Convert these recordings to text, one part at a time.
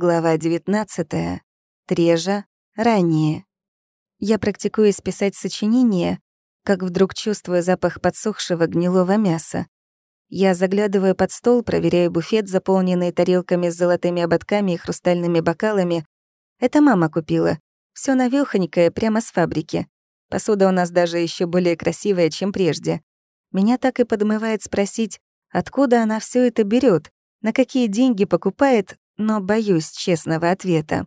Глава 19. Трежа. Ранее. Я практикуюсь писать сочинения, как вдруг чувствую запах подсохшего гнилого мяса. Я заглядываю под стол, проверяю буфет, заполненный тарелками с золотыми ободками и хрустальными бокалами. Это мама купила. Всё навёхонькое, прямо с фабрики. Посуда у нас даже ещё более красивая, чем прежде. Меня так и подмывает спросить, откуда она всё это берёт, на какие деньги покупает, но боюсь честного ответа.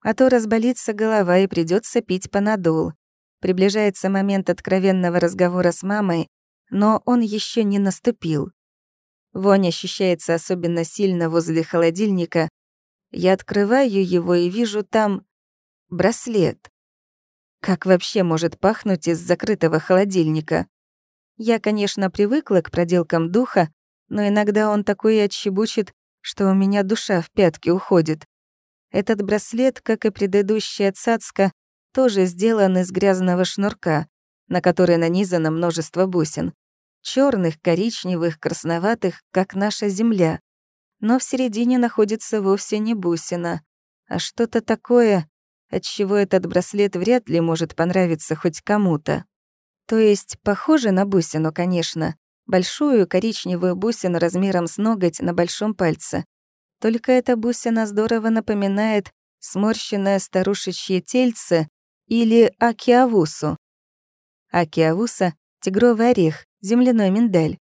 А то разболится голова и придется пить панадол. Приближается момент откровенного разговора с мамой, но он еще не наступил. Вонь ощущается особенно сильно возле холодильника. Я открываю его и вижу там браслет. Как вообще может пахнуть из закрытого холодильника? Я, конечно, привыкла к проделкам духа, но иногда он такой отщебучит, что у меня душа в пятки уходит. Этот браслет, как и предыдущая цацка, тоже сделан из грязного шнурка, на который нанизано множество бусин. черных, коричневых, красноватых, как наша земля. Но в середине находится вовсе не бусина, а что-то такое, от чего этот браслет вряд ли может понравиться хоть кому-то. То есть похоже на бусину, конечно, большую коричневую бусину размером с ноготь на большом пальце. Только эта бусина здорово напоминает сморщенное старушечье тельце или акиавусу. Акиавуса — тигровый орех, земляной миндаль.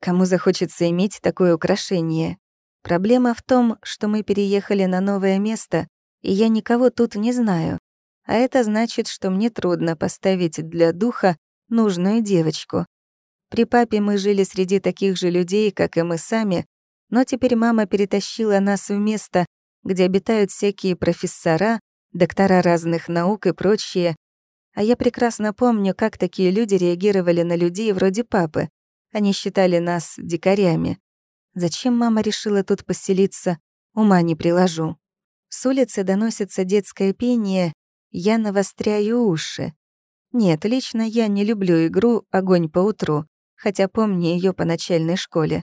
Кому захочется иметь такое украшение? Проблема в том, что мы переехали на новое место, и я никого тут не знаю. А это значит, что мне трудно поставить для духа нужную девочку. При папе мы жили среди таких же людей, как и мы сами, но теперь мама перетащила нас в место, где обитают всякие профессора, доктора разных наук и прочие. А я прекрасно помню, как такие люди реагировали на людей вроде папы. Они считали нас дикарями. Зачем мама решила тут поселиться, ума не приложу. С улицы доносится детское пение, я навостряю уши. Нет, лично я не люблю игру «Огонь по утру» хотя помню ее по начальной школе.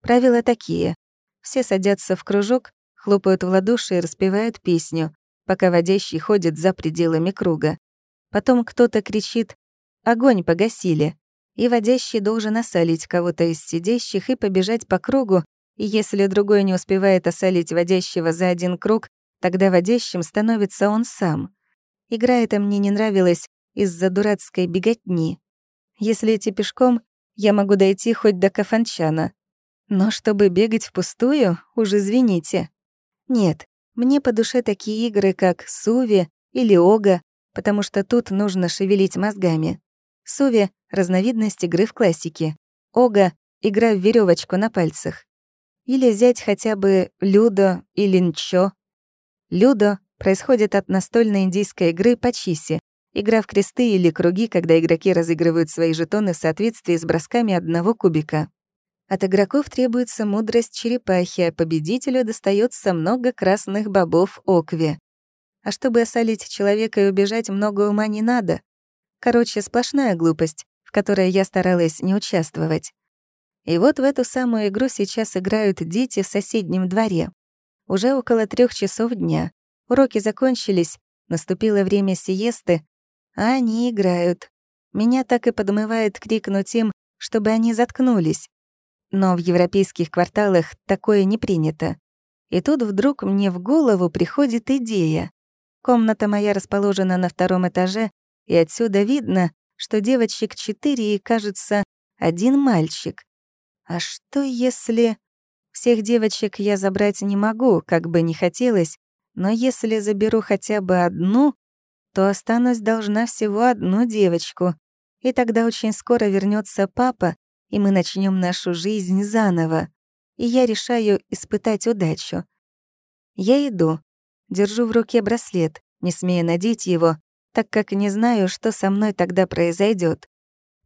Правила такие. Все садятся в кружок, хлопают в ладоши и распевают песню, пока водящий ходит за пределами круга. Потом кто-то кричит «Огонь погасили!» и водящий должен осалить кого-то из сидящих и побежать по кругу, и если другой не успевает осалить водящего за один круг, тогда водящим становится он сам. Игра эта мне не нравилась из-за дурацкой беготни. Если идти пешком, я могу дойти хоть до Кафанчана. Но чтобы бегать впустую, уж извините. Нет, мне по душе такие игры, как Суви или Ога, потому что тут нужно шевелить мозгами. Суви — разновидность игры в классике. Ога — игра в веревочку на пальцах. Или взять хотя бы Людо или Нчо. Людо происходит от настольной индийской игры Пачиси, Игра в кресты или круги, когда игроки разыгрывают свои жетоны в соответствии с бросками одного кубика. От игроков требуется мудрость черепахи, а победителю достается много красных бобов окви. А чтобы осалить человека и убежать, много ума не надо. Короче, сплошная глупость, в которой я старалась не участвовать. И вот в эту самую игру сейчас играют дети в соседнем дворе. Уже около трех часов дня. Уроки закончились, наступило время сиесты, они играют. Меня так и подмывает крикнуть им, чтобы они заткнулись. Но в европейских кварталах такое не принято. И тут вдруг мне в голову приходит идея. Комната моя расположена на втором этаже, и отсюда видно, что девочек четыре и, кажется, один мальчик. А что если... Всех девочек я забрать не могу, как бы не хотелось, но если заберу хотя бы одну, то останусь должна всего одну девочку. И тогда очень скоро вернется папа, и мы начнем нашу жизнь заново. И я решаю испытать удачу. Я иду, держу в руке браслет, не смея надеть его, так как не знаю, что со мной тогда произойдет.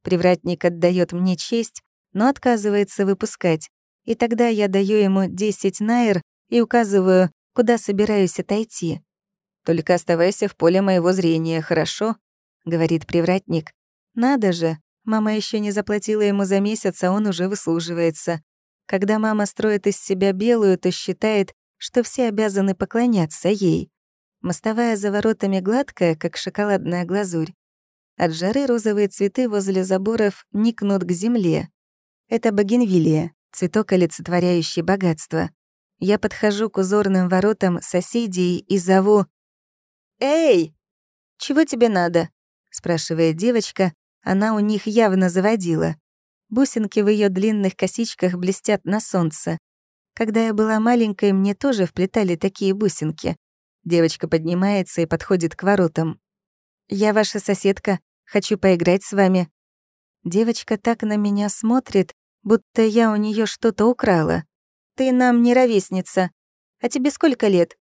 Привратник отдает мне честь, но отказывается выпускать, и тогда я даю ему 10 найр и указываю, куда собираюсь отойти. Только оставайся в поле моего зрения, хорошо?» — говорит привратник. «Надо же, мама еще не заплатила ему за месяц, а он уже выслуживается. Когда мама строит из себя белую, то считает, что все обязаны поклоняться ей. Мостовая за воротами гладкая, как шоколадная глазурь. От жары розовые цветы возле заборов никнут к земле. Это богенвилия, цветок, олицетворяющий богатство. Я подхожу к узорным воротам соседей и зову «Эй! Чего тебе надо?» — спрашивает девочка. Она у них явно заводила. Бусинки в ее длинных косичках блестят на солнце. Когда я была маленькой, мне тоже вплетали такие бусинки. Девочка поднимается и подходит к воротам. «Я ваша соседка. Хочу поиграть с вами». Девочка так на меня смотрит, будто я у нее что-то украла. Ты нам не ровесница. А тебе сколько лет?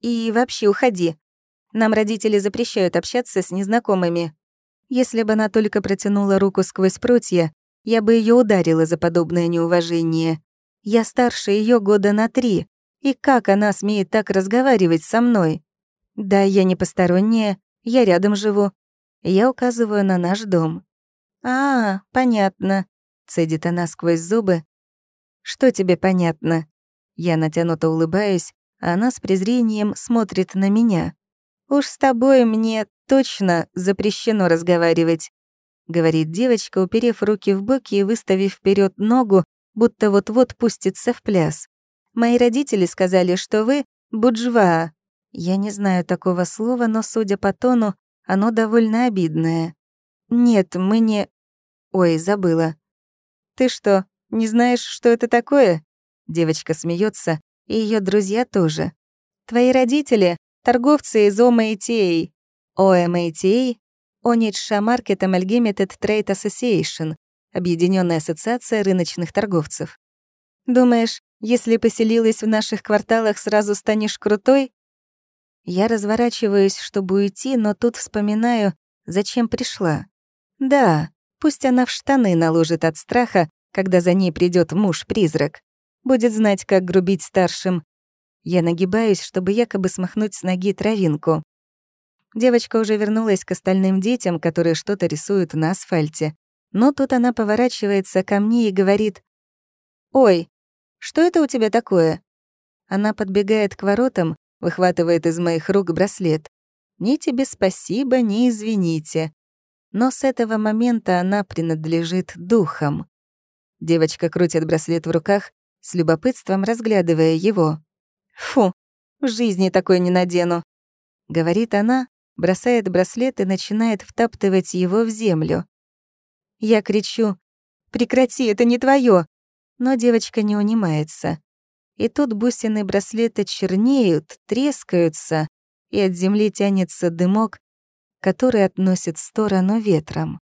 И вообще уходи. Нам родители запрещают общаться с незнакомыми. Если бы она только протянула руку сквозь прутья, я бы ее ударила за подобное неуважение. Я старше ее года на три. И как она смеет так разговаривать со мной? Да, я не посторонняя, я рядом живу. Я указываю на наш дом. «А, понятно», — цедит она сквозь зубы, что тебе понятно?» Я натянуто улыбаюсь, а она с презрением смотрит на меня. «Уж с тобой мне точно запрещено разговаривать», — говорит девочка, уперев руки в боки и выставив вперед ногу, будто вот-вот пустится в пляс. «Мои родители сказали, что вы буджва. Я не знаю такого слова, но, судя по тону, оно довольно обидное. Нет, мы не... Ой, забыла. Ты что, не знаешь, что это такое?» Девочка смеется, и ее друзья тоже. «Твои родители — торговцы из ОМАТА. ОМАТА — Onitsha Market Amalgamated Trade Association, Объединенная ассоциация рыночных торговцев. Думаешь, если поселилась в наших кварталах, сразу станешь крутой? Я разворачиваюсь, чтобы уйти, но тут вспоминаю, зачем пришла. Да, пусть она в штаны наложит от страха, когда за ней придет муж-призрак. Будет знать, как грубить старшим. Я нагибаюсь, чтобы якобы смахнуть с ноги травинку. Девочка уже вернулась к остальным детям, которые что-то рисуют на асфальте. Но тут она поворачивается ко мне и говорит, «Ой, что это у тебя такое?» Она подбегает к воротам, выхватывает из моих рук браслет. «Ни тебе спасибо, ни извините». Но с этого момента она принадлежит духам. Девочка крутит браслет в руках, с любопытством разглядывая его. «Фу, в жизни такой не надену», — говорит она, бросает браслет и начинает втаптывать его в землю. Я кричу «Прекрати, это не твое! Но девочка не унимается. И тут бусины браслета чернеют, трескаются, и от земли тянется дымок, который относит сторону ветром.